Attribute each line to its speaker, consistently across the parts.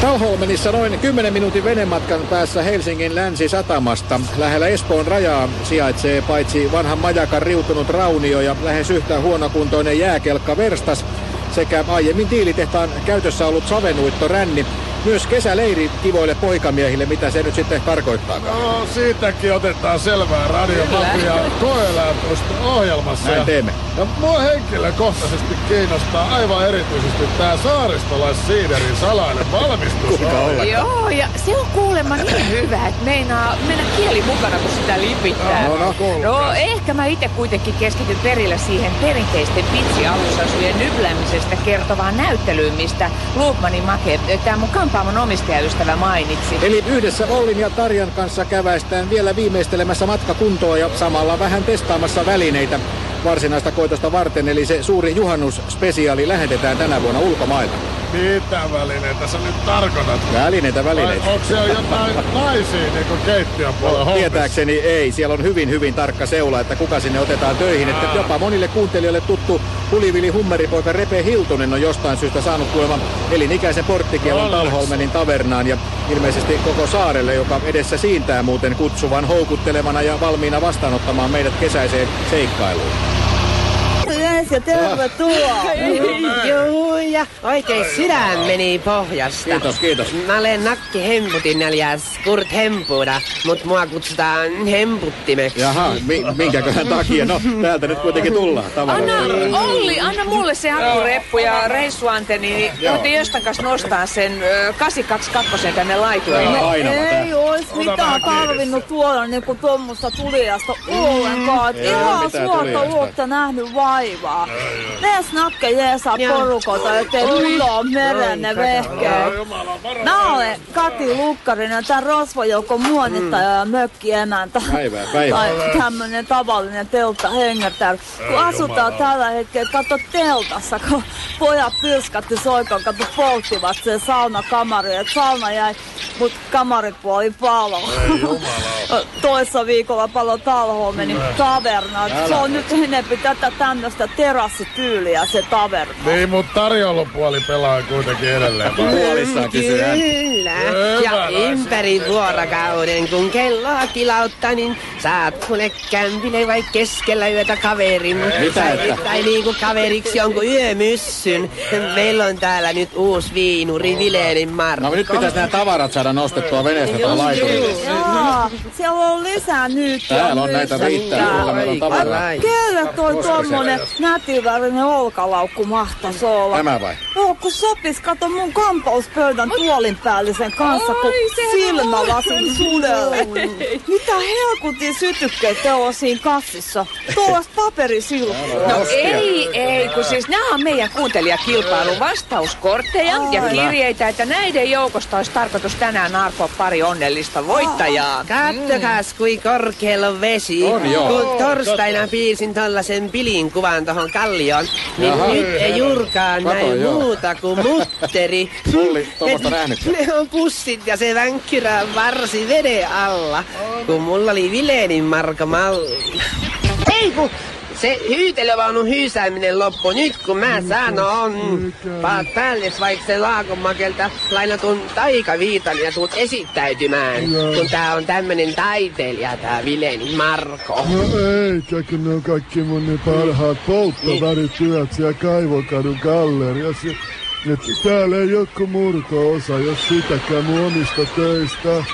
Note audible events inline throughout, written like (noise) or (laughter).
Speaker 1: Tauholmenissa noin 10 minuutin venematkan päässä Helsingin länsisatamasta. Lähellä Espoon rajaa sijaitsee paitsi vanhan majakan riutunut raunio ja lähes yhtä huonokuntoinen jääkelkka Verstas sekä aiemmin tiilitehtaan käytössä ollut savenuitto Ränni. Myös kesäleiri kivoille poikamiehille, mitä se nyt sitten tarkoittaa?
Speaker 2: No siitäkin otetaan selvää radiomafia koelääntöistä ohjelmassa.
Speaker 1: Näin teemme.
Speaker 2: Ja mua henkilökohtaisesti kiinnostaa aivan erityisesti tää saaristolaissiiderin salainen valmistus.
Speaker 3: Joo, ja se on kuulemma niin hyvä, että meinaa mennä kieli mukana, kun sitä lipittää.
Speaker 1: No, no,
Speaker 3: no ehkä mä itse kuitenkin keskityn perillä siihen perinteisten pitsialusasujen nypläämisestä kertovaan näyttelyyn, mistä Luukmanin Make, tämä mun kampaamon omistajaystävä mainitsi.
Speaker 1: Eli yhdessä Ollin ja Tarjan kanssa käväistään vielä viimeistelemässä matkakuntoa ja samalla vähän testaamassa välineitä varsinaista koitosta varten. Eli se suuri juhannusspesiaali lähetetään tänä vuonna ulkomailta.
Speaker 2: Mitä välineitä sä nyt tarkoitat?
Speaker 1: Välineitä, välineitä.
Speaker 2: Vai onko siellä jotain naisia niin kuin keittiön puolella hommissa?
Speaker 1: Tietääkseni ei. Siellä on hyvin, hyvin tarkka seula, että kuka sinne otetaan töihin. Että jopa monille kuuntelijoille tuttu Pulivili Hummeripoika Repe Hiltunen on jostain syystä saanut kuulemma elinikäisen porttikielon Talholmenin tavernaan ja ilmeisesti koko saarelle, joka edessä siintää muuten kutsuvan houkuttelevana ja valmiina vastaanottamaan meidät kesäiseen seikkailuun.
Speaker 4: Yes, ja tervetuloa.
Speaker 5: Joo, ja oikein sydän meni pohjasta.
Speaker 1: Kiitos, kiitos.
Speaker 5: Mä olen Nakki Hemputin alias Kurt Hempuda, mut mua kutsutaan Hemputtimeksi.
Speaker 1: Jaha, mi- minkäköhän takia? No, täältä nyt kuitenkin tullaan.
Speaker 3: Anna,
Speaker 1: Tavarat.
Speaker 3: Olli, anna mulle se akkureppu ja reissuanteni, niin voitte jostain kanssa nostaa sen ö, 822 tänne.
Speaker 1: Joo. Aina
Speaker 4: Ei ois mitään tarvinnut tuoda niinku tuommoista tuliasta ollenkaan. Et
Speaker 1: Ei oo
Speaker 4: Ihan suorta vuotta nähnyt vaivaa. Ne snakke jeesaa porukolta, ettei mulla oo merenne vehkeä. Mä olen Kati Lukkarinen, tän rosvojoukon muonittaja ja mökkiemäntä.
Speaker 1: Päivää, päivää.
Speaker 4: Tai tämmönen tavallinen teltta hengertär. Kun asutaan tällä hetkellä, kato teltassa, kun pojat pyrskatti soikon, kato polttivat sen saunakamari, et sauna jäi, mut kamaripuoli palo. Toissa viikolla palo Talholmenin taverna. Et Se on nyt enempi tätä tämmöstä terassityyliä se taverna.
Speaker 2: Niin, mutta tarjoulupuoli pelaa kuitenkin edelleen.
Speaker 1: Hän.
Speaker 5: Kyllä.
Speaker 2: Hyvä
Speaker 5: Ja ympäri vuorokauden, kun kelloa kilauttaa, niin saat kuule kämpille vai keskellä yötä kaverin.
Speaker 1: Mitä että?
Speaker 5: Tai niinku kaveriksi jonkun yömyssyn. Meillä on täällä nyt uusi viinuri, Vileenin Marko.
Speaker 1: No nyt pitäisi nämä tavarat saada nostettua veneestä tuohon laiturille.
Speaker 4: Jaa, siellä on lisää nyt.
Speaker 1: Täällä on näitä riittää, kyllä meillä on tavaraa.
Speaker 4: Kelle toi tommonen nätivärinen olkalaukku mahtais olla?
Speaker 1: Tämä vai?
Speaker 4: Joo, kun sopis, kato mun kampauspöydän tuolin päällisen kanssa, kun silmälasin sudelle. Mitä helkutin sytykkeet te on siinä kassissa? Tuollaista paperisilppua.
Speaker 3: No ei, ei, kun siis nämä on meidän kuuntelijakilpailun vastauskortteja ja kirjeitä, että näiden joukosta olisi tarkoitus tänään arpoa pari onnellista voittajaa.
Speaker 5: Kattokas, kui korkealla on vesi.
Speaker 1: On joo.
Speaker 5: Kun torstaina piirsin tollasen pilin kuvan tohon kallioon, niin
Speaker 1: Jaha.
Speaker 5: nyt ei juurikaan
Speaker 1: Kato,
Speaker 5: näin
Speaker 1: joo.
Speaker 5: muuta kuin mutteri. (laughs)
Speaker 1: Tuommoista nähnytkö?
Speaker 5: Ne on pussit ja se vänkkyrä varsi veden alla, kun mulla oli Vileenin Marko malli. Ei kun se hyytelövaunun hyysääminen loppu nyt kun mä sanon. Paat päälle vaikka se laakonmakelta lainatun taikaviitan ja tuut esittäytymään. Kun tää on tämmönen taiteilija tää Vileenin Marko.
Speaker 6: No eikä, kun ne on kaikki mun ne parhaat polttovärityöt siellä Kaivokadun galleriassa. Et täällä ei joku murto-osa, jos sitäkään mun omista töistä.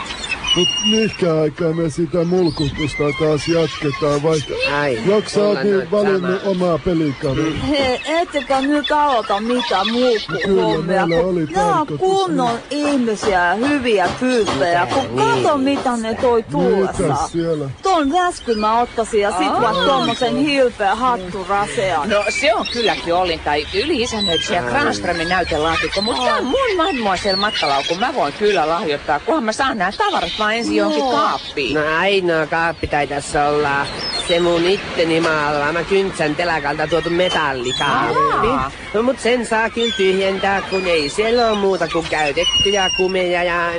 Speaker 6: Mut mihinkä aikaa me sitä mulkutusta taas jatketaan, vai
Speaker 5: Ai,
Speaker 6: joko sä oot
Speaker 5: mulla
Speaker 6: niin valinnut
Speaker 5: sama.
Speaker 6: omaa pelikaveria?
Speaker 4: Hei, ettekä nyt aloita mitään muukkuhommia,
Speaker 6: meillä oli
Speaker 4: kun nämä on kunnon ihmisiä ja hyviä tyyppejä, kun kato mitä ne toi tullessa.
Speaker 6: Mitäs siellä?
Speaker 4: Ton väskyn mä ottaisin ja sit vaan tommosen hilpeä hatturasean.
Speaker 3: No se on kylläkin Ollin tai yli-isännöitsijä Granströmin näytelaatikko, mutta tämä on mun mademoiselle matkalaukku. Mä voin kyllä lahjoittaa, kunhan mä saan nämä tavarat vaan ensin johonkin kaappiin?
Speaker 5: No ainoa kaappi taitaisi olla se mun itteni maalaama kyntsän telakalta tuotu metallikaappi.
Speaker 3: Aa.
Speaker 5: No mut sen saa kyllä tyhjentää, kun ei siellä ole muuta kuin käytettyjä kumeja ja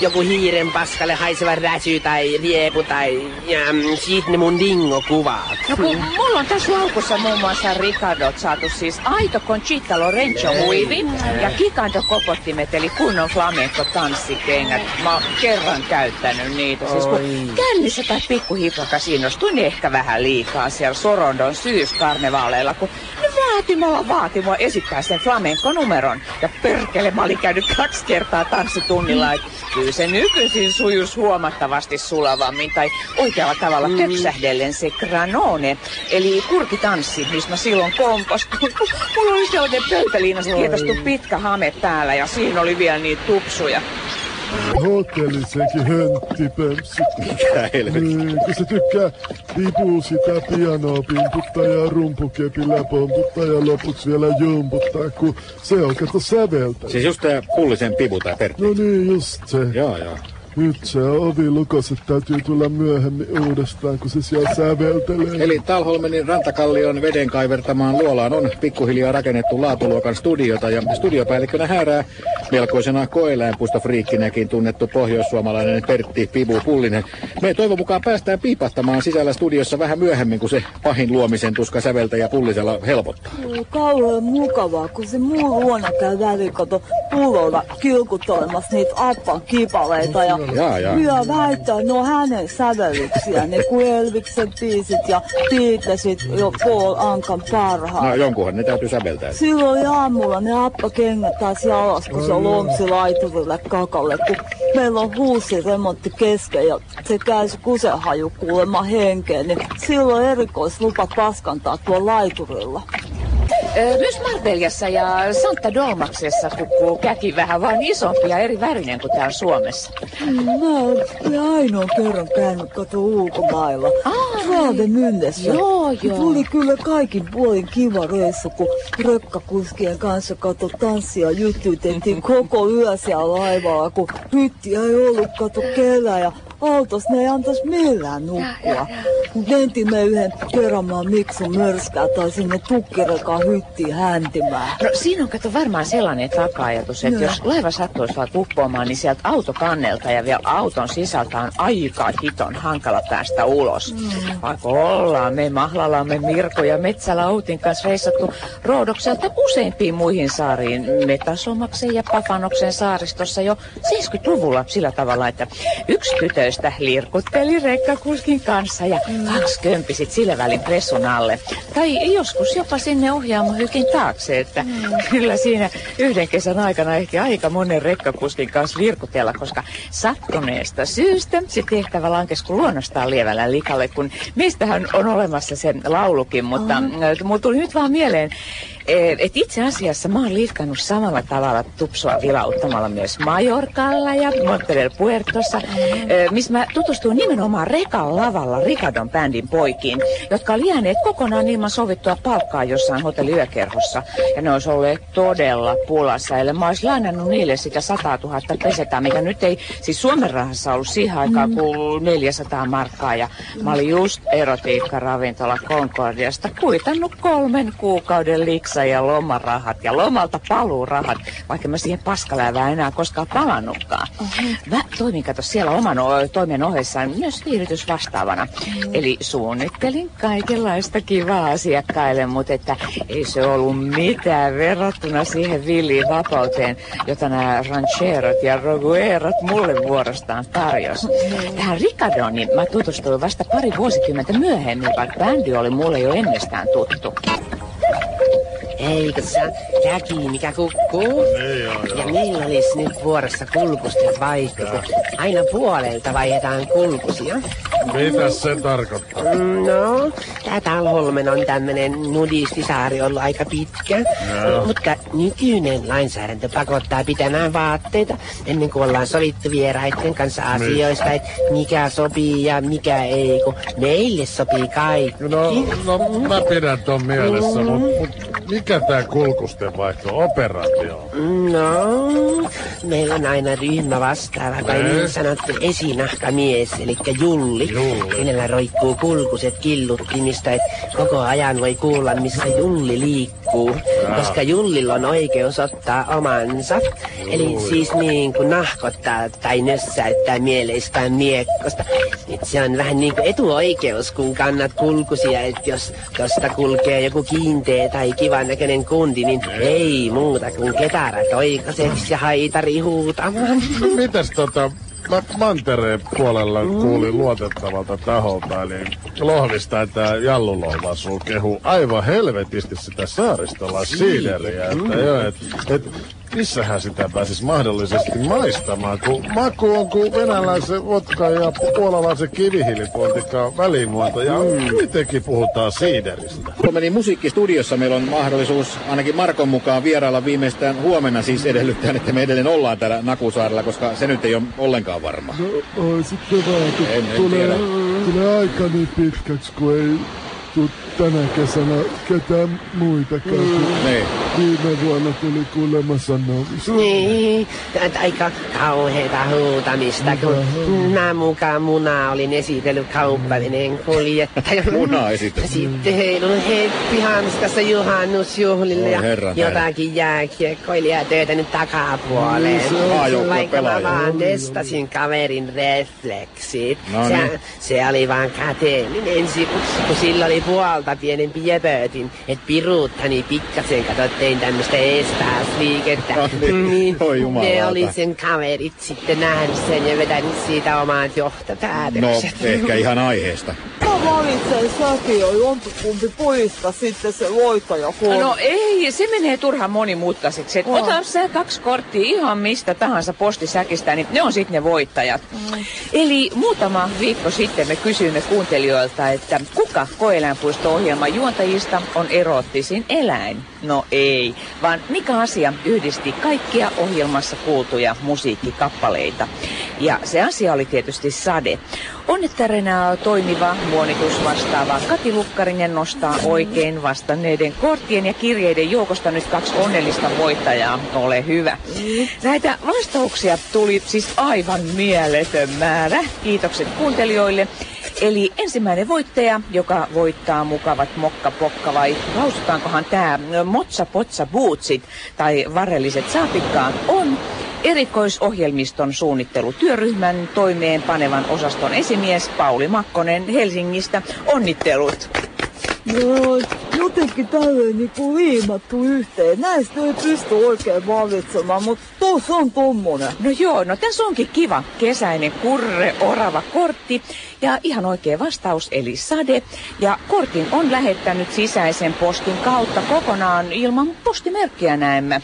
Speaker 5: joku hiiren paskalle haiseva räsy tai riepu tai ja mm, siitä ne mun dingokuvat.
Speaker 3: No kun mulla on tässä laukussa muun muassa Ricardot saatu siis aito Conchita Lorenzo huivi ja Kikando kopottimet eli kunnon flamenco tanssikengät. Mä kerran käyttänyt niitä. Siis kun kännissä tai pikkuhipakas innostuin ehkä vähän liikaa siellä Sorondon syyskarnevaaleilla, kun ne vaati mua, vaati mua esittää sen flamenco-numeron. Ja perkele, mä olin käynyt kaksi kertaa tanssitunnilla, että kyllä se nykyisin sujus huomattavasti sulavammin tai oikealla tavalla mm. töksähdellen se granone, eli kurkitanssi, missä mä silloin kompastuin. Mulla oli sellainen pöytäliinasta kietostu pitkä hame päällä ja siinä oli vielä niitä tupsuja.
Speaker 6: Hotellisenkin hönttipömpsi.
Speaker 1: Mikä helvetti.
Speaker 6: Kun se tykkää vipuu sitä pianoa pimputtaa ja rumpukepillä pomputtaa ja lopuksi vielä jumputtaa, kun se on kato säveltä.
Speaker 1: Siis just tää pullisen pivu tää Pertti.
Speaker 6: No niin, just se.
Speaker 1: Joo, joo.
Speaker 6: Nyt se ovi lukossa, täytyy tulla myöhemmin uudestaan, kun se siellä säveltelee.
Speaker 1: Eli Talholmenin rantakallion veden kaivertamaan luolaan on pikkuhiljaa rakennettu laatuluokan studiota ja studiopäällikkönä häärää melkoisena koeläinpuistofriikkinäkin tunnettu pohjoissuomalainen Pertti Pibu Pullinen. Me toivon mukaan päästään piipahtamaan sisällä studiossa vähän myöhemmin, kun se pahin luomisen tuska säveltäjä Pullisella helpottaa.
Speaker 4: Kauhean mukavaa, kun se muu luona käy väliin, kato pullolla kilkuttelemassa niitä appan kipaleita ja Hyvä väittää, ne on hänen sävellyksiä, ne kuin Elviksen biisit ja Beatlesit jo Paul Ankan parhaat.
Speaker 1: No jonkunhan ne täytyy säveltää.
Speaker 4: Silloin aamulla ne appakengät taas jalas, kun se lomsi laiturille kakalle, kun meillä on huusi remontti kesken ja se käy se kusehaju kuulemma henkeen, niin silloin erikoislupa paskantaa tuolla laiturilla.
Speaker 3: Myös Marbeliassa ja Santa Dolmaksessa kukkuu käki vähän vaan isompi ja eri värinen kuin täällä Suomessa.
Speaker 4: Mä olen ainoa kerran käynyt kato ulkomailla.
Speaker 3: Aa,
Speaker 4: Raademyndessä.
Speaker 3: Joo, joo.
Speaker 4: Tuli kyllä kaikin puolin kiva reissu, kun rekkakuskien kanssa kato tanssia juttuitettiin koko yö siellä laivalla, kun hyttiä ei ollut kato kellään ja autos ne ei antais millään nukkua. Kun mentimme yhden Keramaan Miksun mörskää tai sinne tukkirekaan hyttiin häntimään.
Speaker 3: No siinä on kato varmaan sellainen taka-ajatus, että
Speaker 4: Joo.
Speaker 3: jos laiva sattuisi vaikka uppoamaan, niin sieltä autokannelta ja vielä auton sisältä on aika hiton hankala päästä ulos. Mm. Vaikka ollaan me Mahlalamme Mirko ja Metsälautin kanssa reissattu Roodokselta useimpiin muihin saariin, Metasomaksen ja Pafanoksen saaristossa jo 70-luvulla sillä tavalla, että yksi tytöistä lirkutteli rekkakuskin kanssa ja kaksi kömpisit sillä välin pressun alle. Tai joskus jopa sinne ohjaamohykin taakse, että (laughs) kyllä siinä yhden kesän aikana ehti aika monen rekkakuskin kanssa lirkutella, koska sattuneesta syystä se tehtävä lankesi kun luonnostaan lievällä likalle, kun meistähän on olemassa se laulukin, mutta äh, mulla tuli nyt vaan mieleen, että itse asiassa mä oon liikannut samalla tavalla tupsua vilauttamalla myös Majorkalla ja Monterel Puertossa, eh, missä mä tutustuin nimenomaan Rekan lavalla Ricardon bändin poikiin, jotka oli jääneet kokonaan ilman sovittua palkkaa jossain hotelliyökerhossa. Ja ne olisi olleet todella pulassa, eli mä olisin lainannut niille sitä 100 000 pesetää, mikä nyt ei siis Suomen rahassa ollut siihen aikaan kuin 400 markkaa. Ja mä olin just erotiikka-ravintola Concordiasta kuitannut kolmen kuukauden liksa ja lomarahat ja lomalta paluurahat, vaikka mä siihen paskalävään enää koskaan palannutkaan. Mä toimin kato siellä oman toimen ohessa myös viihdytysvastaavana. Eli suunnittelin kaikenlaista kivaa asiakkaille, mutta että ei se ollut mitään verrattuna siihen villiin vapauteen, jota nämä rancherot ja roguerot mulle vuorostaan tarjos. Tähän Ricardoniin niin mä tutustuin vasta pari vuosikymmentä myöhemmin, vaikka bändi oli mulle jo ennestään tuttu.
Speaker 5: Eikö sä käki, mikä kukkuu? Ja meillä olisi nyt vuorossa kulkusten vaihto, kun aina puolelta vaihdetaan kulkusia.
Speaker 2: Mitäs se tarkoittaa?
Speaker 5: Mm, No, tää Talholmen on tämmönen nudistisaari ollut aika pitkä. Mutta nykyinen lainsäädäntö pakottaa pitämään vaatteita ennen kuin ollaan sovittu vieraiden kanssa asioista, että mikä sopii ja mikä ei, kun meille sopii kaikki.
Speaker 2: No, no mä pidän ton mielessä, mut, mut mikä tää kulkusten vaihto operaatio on?
Speaker 5: No, meillä on aina ryhmä vastaava tai niin sanottu esinahkamies, eli Julli.
Speaker 2: Julli.
Speaker 5: Kenellä roikkuu kulkuset killuttimista, että koko ajan voi kuulla, missä Julli liikkuu. Koska Jullilla on oikeus ottaa omansa. Eli siis niin kuin nahkottaa tai nössäyttää mieleistään miekkosta. Nyt se on vähän niin kuin etuoikeus, kun kannat kulkusia, että jos tosta kulkee joku kiinteä tai kivan näköinen kundi, niin ei muuta kuin ketarat oikaiseksi ja haitari huutamaan.
Speaker 2: No mitäs tota, mä mantereen puolella kuulin luotettavalta taholta, eli Lohvista, että Jallulohvasu kehu aivan helvetisti sitä saaristolla siideriä, että joo, et, et, missähän sitä pääsis mahdollisesti maistamaan, kun maku on kuin venäläisen vodka ja puolalaisen kivihiilipontikkaan välimuoto, ja kuitenkin puhutaan siideristä.
Speaker 1: Huomenin musiikkistudiossa meillä on mahdollisuus ainakin Markon mukaan vierailla viimeistään huomenna siis edellyttäen, että me edelleen ollaan täällä Nakusaarella, koska se nyt ei ole ollenkaan varma.
Speaker 6: No, oi sitten vaan, kun
Speaker 1: En- en
Speaker 6: tulee,
Speaker 1: tiedä.
Speaker 6: tulee aika niin pitkäksi, kun ei tuu tänä kesänä ketään muitakaan. Mm.
Speaker 1: Niin.
Speaker 6: Viime vuonna tuli kuulemma sanomista.
Speaker 5: Niin, tää- aika kauheeta huutamista, kun mä mukaan muna olin esitellyt kauppaveneen kuljettaja. (laughs)
Speaker 1: Munaa esitetty.
Speaker 5: Sitten heilun heppihanskassa juhannusjuhlille
Speaker 1: Oi
Speaker 5: ja
Speaker 1: herran
Speaker 5: jotakin jääkiekkoilijaa töitä nyt takapuoleen.
Speaker 6: Niin, se
Speaker 5: Vaikka mä vaan testasin kaverin refleksit.
Speaker 1: No
Speaker 5: se,
Speaker 1: niin.
Speaker 5: se oli vaan käteellinen ensi, kun, sillä oli puolta pienempi jöpötin. Et piruuttani pikkasen, kato, tein tämmöstä eestaasliikettä.
Speaker 1: No niin. Oi jumalauta.
Speaker 5: ne oli sen kaverit sitten nähnyt sen ja vetänyt siitä omat
Speaker 1: No,
Speaker 5: johtopäätökset.
Speaker 1: ehkä ihan aiheesta.
Speaker 4: Mä valitsen säkin jo jompikumpi pojista sitten se voittaja
Speaker 3: No ei, se menee turhan monimutkaiseksi. Et ota sä kaksi korttia ihan mistä tahansa postisäkistä, niin ne on sitten ne voittajat. Eli muutama viikko sitten me kysyimme kuuntelijoilta, että kuka koeläinpuisto-ohjelman juontajista on erottisin eläin? No ei, vaan mikä asia yhdisti kaikkia ohjelmassa kuultuja musiikkikappaleita. Ja se asia oli tietysti sade. Onnettärena toimiva muonitus vastaava Kati Lukkarinen nostaa oikein vastanneiden korttien ja kirjeiden joukosta nyt kaksi onnellista voittajaa. Ole hyvä. Näitä vastauksia tuli siis aivan mieletön määrä. Kiitokset kuuntelijoille. Eli ensimmäinen voittaja, joka voittaa mukavat mokka pokka vai lausutaankohan tämä motsa potsa bootsit tai varelliset saapikkaat on erikoisohjelmiston suunnittelutyöryhmän toimeenpanevan osaston esimies Pauli Makkonen Helsingistä. Onnittelut!
Speaker 4: Joo, jotenkin tälleen niinku liimattu yhteen. Näistä ei pysty oikein valitsemaan, mutta tuossa on tommonen.
Speaker 3: No joo, no tässä onkin kiva kesäinen kurre orava kortti ja ihan oikea vastaus eli sade. Ja kortin on lähettänyt sisäisen postin kautta kokonaan ilman postimerkkiä näemme.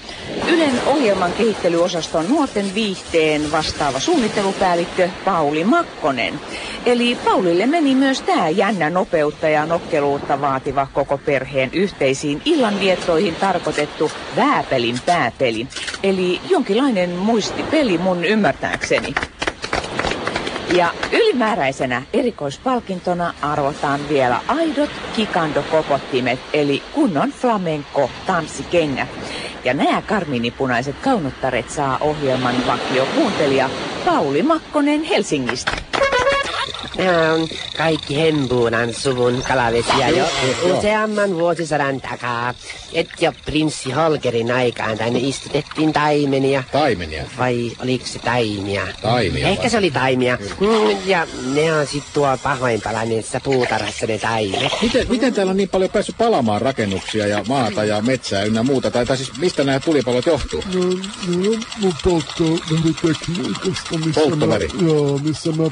Speaker 3: Ylen ohjelman kehittelyosaston nuorten viihteen vastaava suunnittelupäällikkö Pauli Makkonen. Eli Paulille meni myös tämä jännä nopeutta ja nokkeluutta vaativa koko perheen yhteisiin illanviettoihin tarkoitettu vääpelin pääpeli. Eli jonkinlainen muistipeli mun ymmärtääkseni. Ja ylimääräisenä erikoispalkintona arvotaan vielä aidot kikandokokottimet, eli kunnon flamenco tanssikengät. Ja nämä karminipunaiset kaunottaret saa ohjelman vakio kuuntelija Pauli Makkonen Helsingistä.
Speaker 5: Nämä on kaikki Hembuunan suvun kalavesiä jo useamman vuosisadan takaa. Et jo prinssi Holgerin aikaan tänne istutettiin taimenia.
Speaker 1: Taimenia.
Speaker 5: Vai oliko se taimia?
Speaker 1: Taimia
Speaker 5: Ehkä
Speaker 1: vai?
Speaker 5: se oli taimia. Mm, ja ne on sit tuolla pahoinpalaneessa puutarhassa ne taimet.
Speaker 1: Miten, miten täällä on niin paljon päässyt palamaan rakennuksia ja maata ja metsää ynnä muuta? Tai, tai siis mistä nämä tulipalot johtuu?
Speaker 6: No, no mun polttoveritekniikasta, missä
Speaker 1: Polttoväri?
Speaker 6: mä, joo, missä mä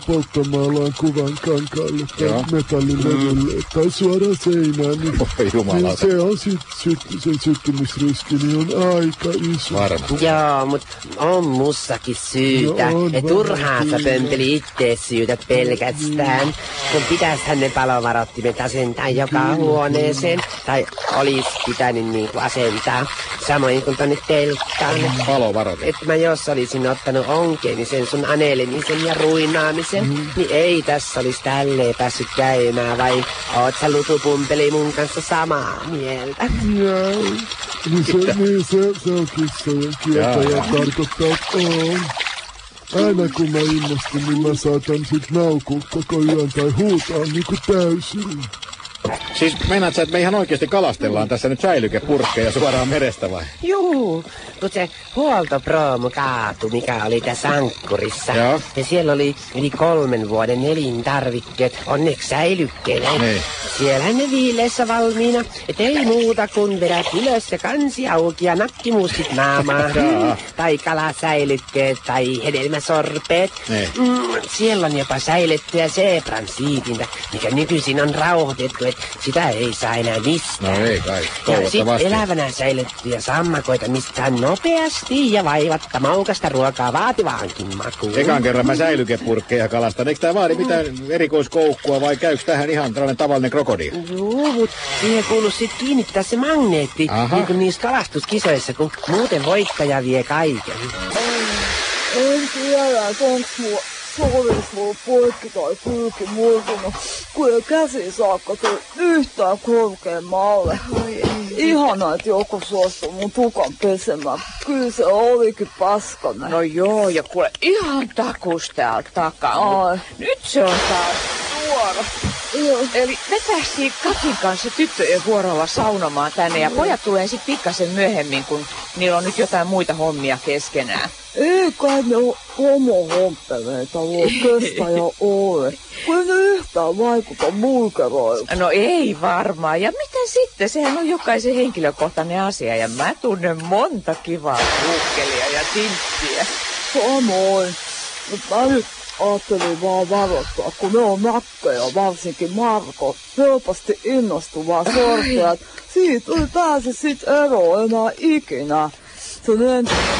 Speaker 6: polttomaalaan kuvan kankaalle tai
Speaker 1: Joo.
Speaker 6: metallilevylle tai suoraan seinään, niin,
Speaker 1: Oi
Speaker 6: niin se on sit, syt, se syttymisriski niin on aika iso.
Speaker 1: Varmasti.
Speaker 5: Joo, mut on mussakin syytä.
Speaker 6: No on
Speaker 5: ja turhaan sä itse syytä pelkästään. Kun pitäishän ne palovarottimet asentaa joka huoneeseen. Tai olis pitänyt niinku asentaa. Samoin kuin tonne telttaan.
Speaker 1: Palovaroitin.
Speaker 5: Että mä jos olisin ottanut onkeeni sen sun anelemisen ja ruinaamisen, mm. niin ei tässä olisi tälleen päässyt käymään, vai oot sä lutupumpeli mun kanssa samaa mieltä?
Speaker 6: Joo. Niin se, niin se, se on kissojen tarkoittaa, että on. Aina kun mä innostun, niin mä saatan sit naukua koko yön tai huutaa niinku täysin.
Speaker 1: Siis meinaat sä, että me ihan oikeasti kalastellaan tässä nyt säilykepurkkeja suoraan merestä vai?
Speaker 5: Juu, kun se huoltoproomu kaatu, mikä oli tässä ankkurissa.
Speaker 1: Joo.
Speaker 5: Ja siellä oli yli kolmen vuoden elintarvikkeet, onneksi säilykkeenä.
Speaker 1: Niin.
Speaker 5: Siellä ne viileessä valmiina, et ei muuta kuin vedät ylös ja kansi auki ja nakkimussit naamaan. (laughs) Tai kalasäilykkeet tai hedelmäsorpeet.
Speaker 1: Niin.
Speaker 5: Mm, siellä on jopa säilettyä zebran siitintä, mikä nykyisin on rauhoitettu, sitä ei saa enää mistään.
Speaker 1: No ei kai,
Speaker 5: Ja
Speaker 1: toivottavasti.
Speaker 5: elävänä säilyttyjä sammakoita mistään nopeasti ja vaivatta maukasta ruokaa vaativaankin makuun.
Speaker 1: Ekan kerran mä säilykepurkkeja kalastan. Eikö tää vaadi mitään erikoiskoukkua vai käykö tähän ihan tällainen tavallinen krokodiili?
Speaker 5: Joo, mut siihen kuuluu sit kiinnittää se magneetti,
Speaker 1: Aha.
Speaker 5: niin kuin niissä kalastuskisoissa, kun muuten voittaja vie kaiken.
Speaker 4: En tiedä, onks mulla sormis ollut poikki tai kylki murtunut, ei käsi saakka tuli yhtään korkeammalle. Ihana, että joku suostui mun tukan pesemään. Kyllä se olikin paskanen.
Speaker 3: No joo, ja kuule ihan takus täältä takaa. Nyt se on taas suora. Eli me päästiin Katin kanssa tyttöjen vuorolla saunomaan tänne ja pojat tulee sitten pikkasen myöhemmin, kun niillä on nyt jotain muita hommia keskenään.
Speaker 4: Ei kai ne homohomppeleita voi kestä ja ole. Kun ne yhtään vaikuta mulkeroilta.
Speaker 3: No ei varmaan. Ja mitä sitten? Sehän on jokaisen henkilökohtainen asia ja mä tunnen monta kivaa kuukkelia ja tinttiä.
Speaker 4: Samoin. Mutta mä nyt ajattelin vaan varoittaa, kun ne on nakkeja, varsinkin Marko, helposti innostuvaa sortia. että Siitä ei pääse sit eroon enää ikinä. Se on entinen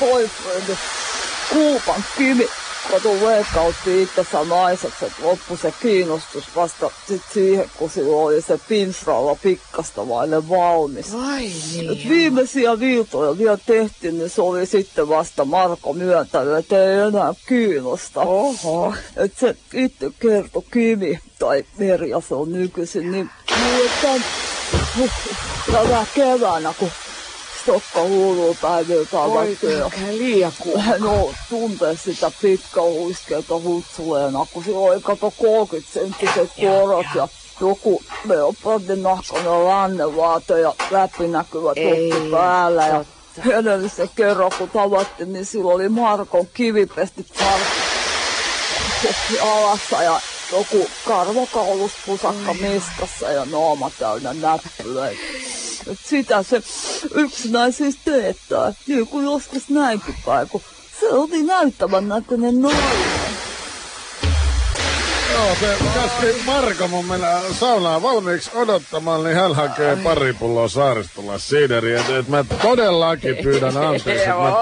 Speaker 4: boyfriend, Kuupan Kimi. Kato veikkautti itsensä naiseksi, että loppu se kiinnostus vasta sit siihen, kun sillä oli se pinsralla pikkasta vaille valmis.
Speaker 3: Vai
Speaker 4: Et
Speaker 3: niin?
Speaker 4: viimeisiä viiltoja vielä tehtiin, niin se oli sitten vasta Marko myöntänyt, että ei enää kiinnosta.
Speaker 3: Oho.
Speaker 4: Et se itse kertoi Kimi, tai Merja se on nykyisin, niin, niin että tänä keväänä, kun Stokka huulupäiviltä avattiin ja
Speaker 3: liian
Speaker 4: hän on tuntee sitä pitkähuiskeita hutsuleena, kun se oli kato 30 senttiset korot ja joku leopardin nahkainen lännevaate ja läpinäkyvä
Speaker 3: Ei,
Speaker 4: toppi päällä. Ja edellisen kerran kun tavattiin, niin sillä oli Markon kivipestit farkki alassa ja joku karvakauluspusakka niskassa ja naama täynnä näppylöitä. Et sitä se yksinäisyys teettää, niin kuin joskus näinkin päin, kun se oli näyttävän näköinen nainen.
Speaker 2: Joo, se käski Marko mun mennä saunaan valmiiksi odottamaan, niin hän hakee pari pulloa saaristolla siideriä. Et, et mä todellakin pyydän anteeksi, että mä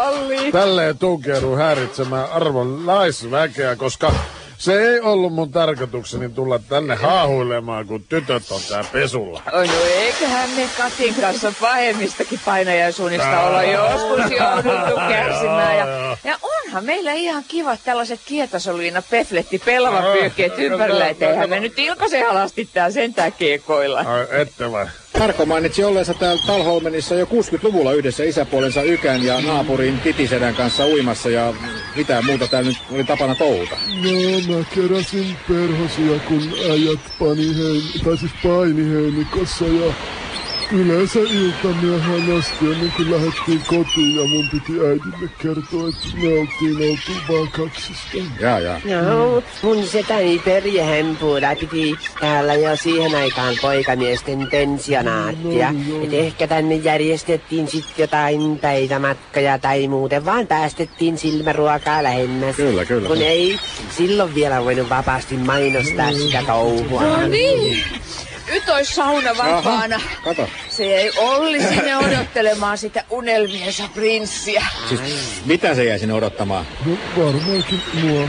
Speaker 2: tälleen tunkeudun häiritsemään arvon naisväkeä, koska se ei ollut mun tarkoitukseni tulla tänne haahuilemaan, kun tytöt on tää pesulla.
Speaker 3: Oi, no eiköhän me Katin kanssa pahemmistakin painajaisuunnista olla joskus jouduttu kärsimään. Ja, ja onhan meillä ihan kivat tällaiset kietasoliina pefletti pellavapyykkeet ympärillä, eihän me nyt ilkasen alasti tää sentään keekoilla.
Speaker 2: Ai, ette vai?
Speaker 1: Marko mainitsi olleensa täällä Talholmenissa jo 60-luvulla yhdessä isäpuolensa Ykän ja naapurin Titisedän kanssa uimassa ja mitä muuta täällä nyt oli tapana touhuta.
Speaker 6: No, mä keräsin perhosia, kun äijät pani hein, tai siis paini heinikossa ja yleensä iltamyöhään asti ennen kuin lähdettiin kotiin ja mun piti äidille kertoa, että me oltiin oltu vaan kaksista.
Speaker 1: Jaa, jaa.
Speaker 5: No, mun setäni perjehempuilla piti täällä jo siihen aikaan poikamiesten pensionaattia. Et ehkä tänne järjestettiin sit jotain päivämatkoja tai muuten vaan päästettiin silmäruokaa lähemmäs.
Speaker 1: Kyllä, kyllä.
Speaker 5: Kun ei silloin vielä voinut vapaasti mainostaa sitä touhua.
Speaker 3: No niin, nyt olisi sauna vapaana.
Speaker 1: Kato.
Speaker 3: Se ei Olli sinne odottelemaan sitä unelmiensa prinssiä.
Speaker 1: Siis mitä se jäi sinne odottamaan?
Speaker 6: No varmaankin mua.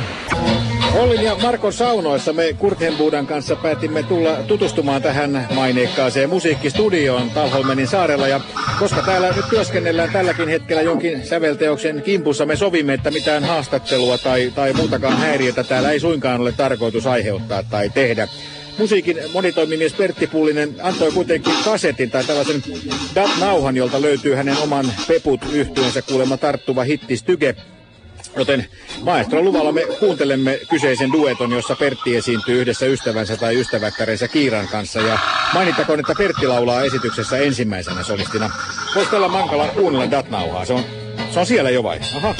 Speaker 1: Ollin ja Markon saunoissa me Kurthenbudan kanssa päätimme tulla tutustumaan tähän maineikkaaseen musiikkistudioon Talholmenin saarella. Ja koska täällä nyt työskennellään tälläkin hetkellä jonkin sävelteoksen kimpussa, me sovimme, että mitään haastattelua tai, tai muutakaan häiriötä täällä ei suinkaan ole tarkoitus aiheuttaa tai tehdä. Musiikin monitoimimies Pertti Pullinen antoi kuitenkin kasetin tai tällaisen dat-nauhan, jolta löytyy hänen oman peput yhtyensä kuulemma tarttuva hitti Styge. Joten maestron luvalla me kuuntelemme kyseisen dueton, jossa Pertti esiintyy yhdessä ystävänsä tai ystäväkkäreensä Kiiran kanssa. Ja mainittakoon, että Pertti laulaa esityksessä ensimmäisenä solistina. Voisi tällä mankala kuunnella dat-nauhaa. Se on, se on siellä jo vai? Aha.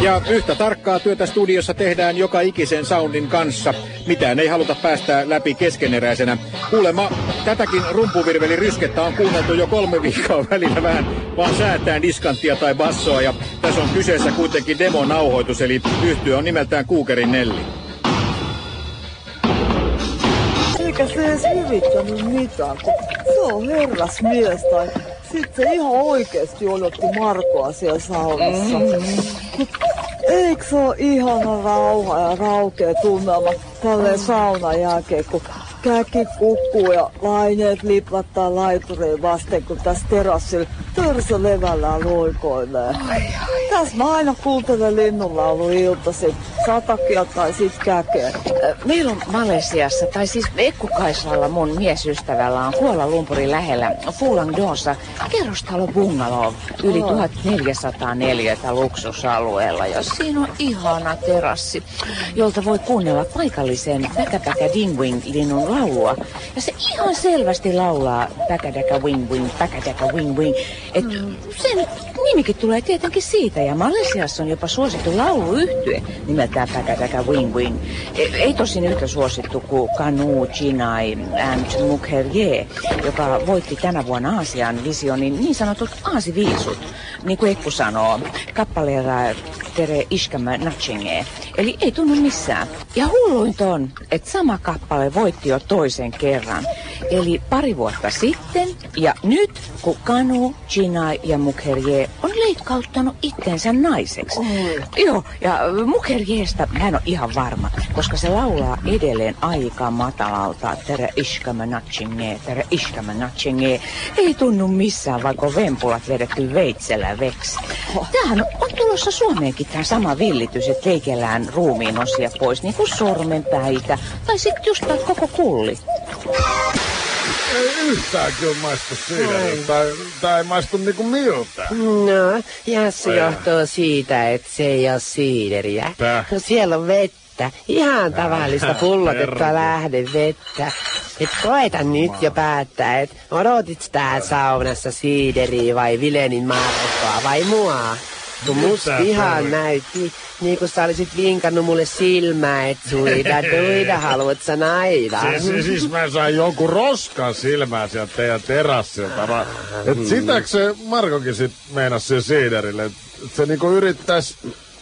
Speaker 1: Ja yhtä tarkkaa työtä studiossa tehdään joka ikisen soundin kanssa. Mitään ei haluta päästää läpi keskeneräisenä. Kuulemma tätäkin rumpuvirveli ryskettä on kuunneltu jo kolme viikkoa välillä vähän vaan säätään diskanttia tai bassoa. Ja tässä on kyseessä kuitenkin demonauhoitus, eli yhtyö on nimeltään Kuukerin Nelli.
Speaker 4: Eikä se edes hyvittänyt mitään, kun se on herrasmies tai sitten se ihan oikeesti odotti Markoa siellä saunassa. Mm-hmm. Eikö se ole ihana rauha ja raukea tunnelma tälleen saunan jälkeen, kun käki kukkuu ja laineet liplattaa laituriin vasten, kun tässä terassilla törsö levällään loikoilee. Tässä mä aina kuuntelen linnunlaulu iltaisin, satakia tai sit käkeä.
Speaker 3: Meillä on Malesiassa, tai siis Ekkukaisalla mun miesystävällä on Kuola Lumpurin lähellä Fulang Doossa kerrostalo bungalow yli 1404 luksusalueella. Ja siinä on ihana terassi, jolta voi kuunnella paikallisen Päkäpäkä Dingwing linnun laulua. Ja se ihan selvästi laulaa Päkädäkä Wing Wing, Päkädäkä Wing Wing. Et sen nimikin tulee tietenkin siitä. Ja Malesiassa on jopa suosittu lauluyhtye nimeltään Päkädäkä Wing Wing. E- Ei tosin yhtä suosittu kuin Kanu Chinai and Mukherjee, joka voitti tänä vuonna Aasian visionin niin sanotut aasiviisut. Niin kuin Ekku sanoo, kappaleella Tere Ishkama Natchinge. Eli ei tunnu missään. Ja hulluinta on, että sama kappale voitti jo toisen kerran. Eli pari vuotta sitten ja nyt, kun Kanu, Chinai ja Mukherjee on leikkauttanut itsensä naiseksi. Joo, ja Mukherjeesta mä en ole ihan varma, koska se laulaa edelleen aika matalalta. Tere Ishkama Natchinge, Tere Ishkama Natchinge. Ei tunnu missään, vaikka on vempulat vedetty veitsellä veksi. Tämähän on tulossa Suomeenkin tämä sama villitys, että leikellään ruumiin osia pois, niin kuin sormenpäitä. Tai sitten just koko kulli.
Speaker 2: Ei yhtään kyllä maistu siideri. Tai, tai ei maistu niinku miltä.
Speaker 5: No, ja se
Speaker 2: Ai.
Speaker 5: johtuu siitä, että se ei ole siideriä.
Speaker 2: Tää.
Speaker 5: No siellä on vettä. Ihan tavallista (laughs) pullotettua
Speaker 2: herra.
Speaker 5: lähdevettä. Et koeta nyt jo päättää, että odotit tää saunassa siideriä vai Vilenin Markkoa vai mua. Kun musta
Speaker 2: Mitä
Speaker 5: ihan näytti, niin kuin sä olisit vinkannut mulle silmää, että suida (laughs) duida, haluat sä naida.
Speaker 2: Siis, siis mä sain jonkun roskan silmää sieltä teidän terassilta. Mä, et sitäkö se Markokin sit meinas sen siiderille, että et se niinku yrittäis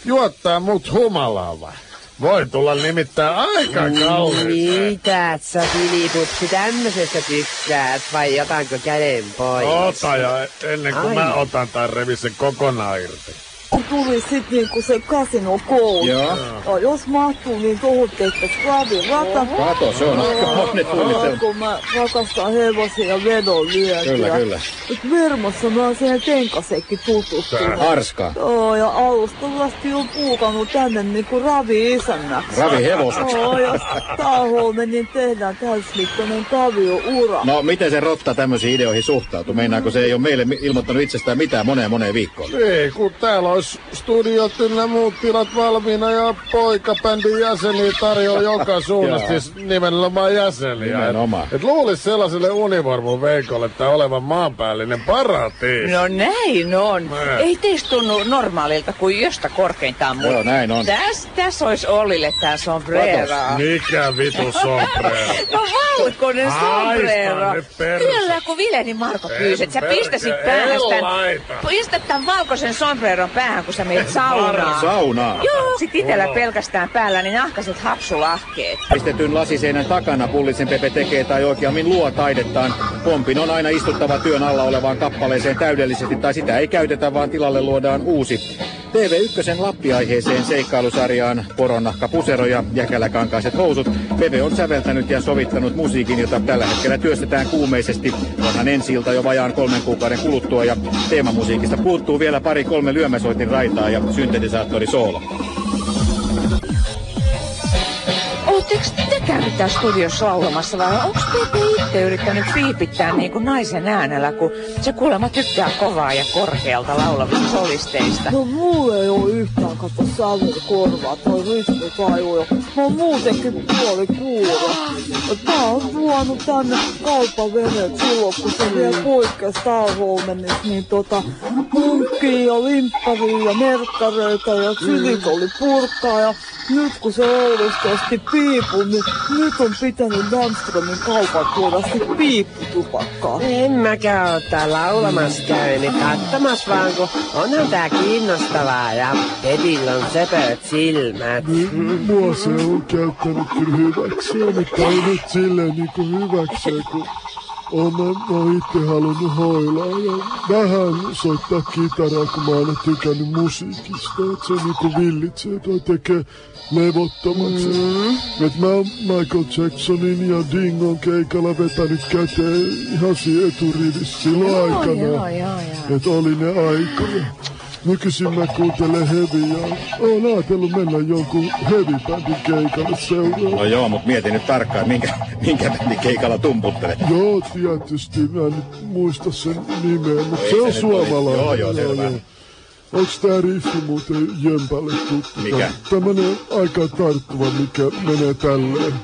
Speaker 2: juottaa mut humalaan vai? Voi tulla nimittäin aika kalliiksi.
Speaker 5: Mitä et sä Filipupsi tämmöisestä tykkäät vai jotanko käden pois?
Speaker 2: Ota ja ennen kuin mä
Speaker 5: Ai.
Speaker 2: otan tai revin sen kokonaan irti.
Speaker 4: Kun tuli sit niinku se kasino koulu.
Speaker 1: Joo.
Speaker 4: Ja jos mahtuu, niin tuohon tehtäis Klavin rata.
Speaker 1: Kato, se on aika monen suunnittelu.
Speaker 4: kun mä rakastan hevosia ja vedonlyöntiä.
Speaker 1: Kyllä, kyllä.
Speaker 4: Et Vermossa mä oon siihen tenkasekin tutustunut.
Speaker 1: Arska.
Speaker 4: Joo, ja alusta asti on puukannut tänne niinku ravi-isännäksi.
Speaker 1: Ravi hevoseksi.
Speaker 4: Joo, ja Taaholmen, niin tehdään täysmittainen kavio-ura.
Speaker 1: No, miten se rotta tämmöisiin ideoihin suhtautuu? Meinaako se ei ole meille ilmoittanut itsestään mitään moneen moneen viikkoon?
Speaker 2: Ei, kun täällä olisi studiot ynnä muut tilat valmiina ja poikabändin jäseniä tarjoaa joka (laughs) suunnasta, siis nimenomaan jäseniä.
Speaker 1: Nimenomaan.
Speaker 2: Et, et luulisi sellaiselle univormun veikolle, että olevan maanpäällinen paratiisi.
Speaker 3: No näin on.
Speaker 2: Mä-
Speaker 3: Ei teistä tunnu normaalilta kuin josta korkeintaan mut.
Speaker 1: Joo, näin on.
Speaker 3: Täs, täs olisi Ollille tää sombrero.
Speaker 2: Mikä vitu (laughs) sombrero?
Speaker 3: No valkoinen sombrero. Kyllä, kun Vileni Marko pyysi, että sä pistäsit
Speaker 2: laita.
Speaker 3: pistät tän valkoisen sombreron päähän, kun sä menet saunaan.
Speaker 1: Saunaa.
Speaker 3: Joo. Sit itellä pelkästään päällä, niin nahkaset hapsulahkeet.
Speaker 1: Pistetyn lasiseinän takana Pullisen Pepe tekee tai oikeammin luo taidettaan. Pompin on aina istuttava työn alla olevaan kappaleeseen täydellisesti tai sitä ei käytetä, vaan tilalle luodaan uusi. TV1 Lappi-aiheeseen seikkailusarjaan Poronnahka Pusero ja Jäkäläkankaiset housut. Peve on säveltänyt ja sovittanut musiikin, jota tällä hetkellä työstetään kuumeisesti. Onhan ensi ilta jo vajaan kolmen kuukauden kuluttua ja teemamusiikista puuttuu vielä pari kolme lyömäsoitin raitaa ja syntetisaattori soolo.
Speaker 3: Käynyt täällä studiossa laulamassa vai onko Pepe itse yrittänyt piipittää niin kuin naisen äänellä, kun se kuulemma tykkää kovaa ja korkealta laulavista solisteista?
Speaker 4: No mulla ei oo yhtään kato sävel korvaa toi ritmitaju ja mä oon muutenkin puoli kuuro. Et mä oon tuonut tänne kaupaveneet silloin, kun se vielä poikkes Talholmenissa, niin tota munkkia ja limpparia ja merkkareita ja silikoli ja nyt kun se Oulusta osti niin nyt on pitänyt Damströmin kaupan tuoda sit piipputupakkaa.
Speaker 5: En mäkään oo täällä laulamassa käynyt, katsomas vaan, kun onhan tää kiinnostavaa ja Edillä on söpöt silmät.
Speaker 6: Mua se on käyttänyt kyllä hyväkseen, mutta ei nyt silleen niinku hyväkseen, kun oon mä, itse halunnut hoilaa ja vähän soittaa kitaraa, kun mä oon tykännyt musiikista. Et se niinku villitsee toi tekee levottomaksi. Mm. Et mä oon Michael Jacksonin ja Dingon keikalla vetänyt käteen ihan siinä eturivissä silloin
Speaker 3: Joo,
Speaker 6: aikana.
Speaker 3: joo, joo, joo.
Speaker 6: Et oli ne aikoja. Nykyisin mä kuuntelen heviä. Oon ajatellut mennä jonkun heavy-bändin keikalle
Speaker 1: No
Speaker 6: seuraamaan.
Speaker 1: joo, mutta mietin nyt tarkkaan, minkä, minkä bändin keikalla tumputtelet.
Speaker 6: Joo, tietysti. Mä en nyt muista sen nimeä, mutta
Speaker 1: Ei
Speaker 6: se on suomalainen.
Speaker 1: Joo, joo, selvä.
Speaker 6: Onks tää riffi muuten Jömpälle tuttu?
Speaker 1: Mikä?
Speaker 6: Tämmönen aika tarttuva, mikä menee tälleen.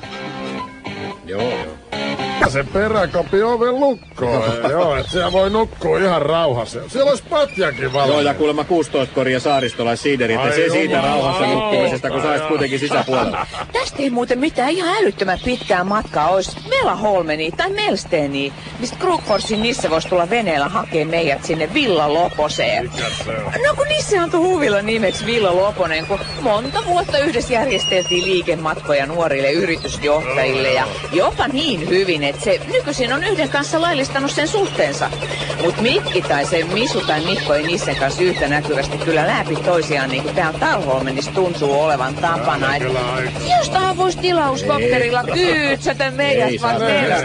Speaker 1: Joo, joo.
Speaker 2: Se peräkopi oven lukkoon. Joo, et siellä voi nukkua ihan rauhassa. Siellä olisi patjakin
Speaker 1: Joo,
Speaker 2: valmiina.
Speaker 1: ja kuulemma 16 koria saaristolaissiideri, että se siitä rauhassa nukkumisesta, kun saisit kuitenkin sisäpuolella.
Speaker 3: Tästä ei muuten mitään ihan älyttömän pitkää matkaa olisi Melaholmeni tai Melsteeniin, mistä Krugforsin Nisse voisi tulla veneellä hakea meidät sinne Villa Loposeen. No kun Nisse antoi huvilla nimeksi Villa Loponen, kun monta vuotta yhdessä järjesteltiin liikematkoja nuorille yritysjohtajille ja jopa niin hyvin, että se nykyisin on yhden kanssa laillistanut sen suhteensa. Mut Mikki tai se Misu tai Mikko ei Nissen kanssa yhtä näkyvästi kyllä läpi toisiaan niin kuin täällä Talholmenissa tuntuu olevan tapana. Et Jostain voisi tilauskopterilla kyydsätä meidät
Speaker 1: Ei
Speaker 3: vaan.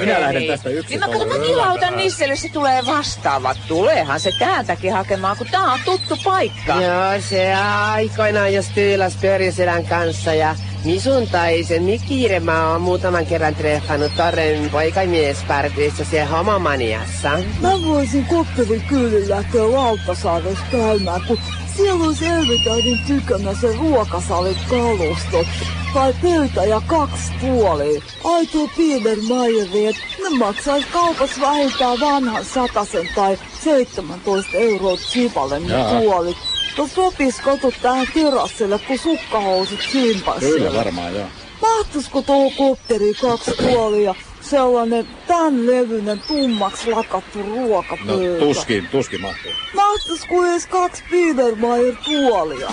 Speaker 1: Minä- lähden tästä yksin
Speaker 3: Niin mä katson, mä tilautan Nisselle, se tulee vastaava. Tuleehan se täältäkin hakemaan, kun tää on tuttu paikka.
Speaker 5: Joo, se aikoinaan jos tyyläs Pörjäselän kanssa ja Misun tai sen Mikkiiremä on muutaman kerran treffannut Torren poikamiespartissa siellä homomaniassa.
Speaker 4: Mä voisin kopterin kyydin lähteä Lauttasaaressa käymään, kun siellä olisi Elvitäidin tykönä se ruokasalin kalustot. Tai pöytä ja kaksi tuolia. Aito Biedermeieri, että ne maksais kaupassa vähintään vanhan satasen tai 17 euroa chipalle ne
Speaker 1: Jaa.
Speaker 4: No sopis tähän terassille, kun sukkahousut simpas
Speaker 1: Kyllä varmaan, joo.
Speaker 4: Mahtuisiko tuohon kopteriin kaksi tuolia sellainen tämän levyinen tummaks lakattu
Speaker 1: No
Speaker 4: ruokapöytä?
Speaker 1: tuskin, tuskin mahtuu.
Speaker 4: Mahtuisiko edes kaksi Biedermeier tuolia?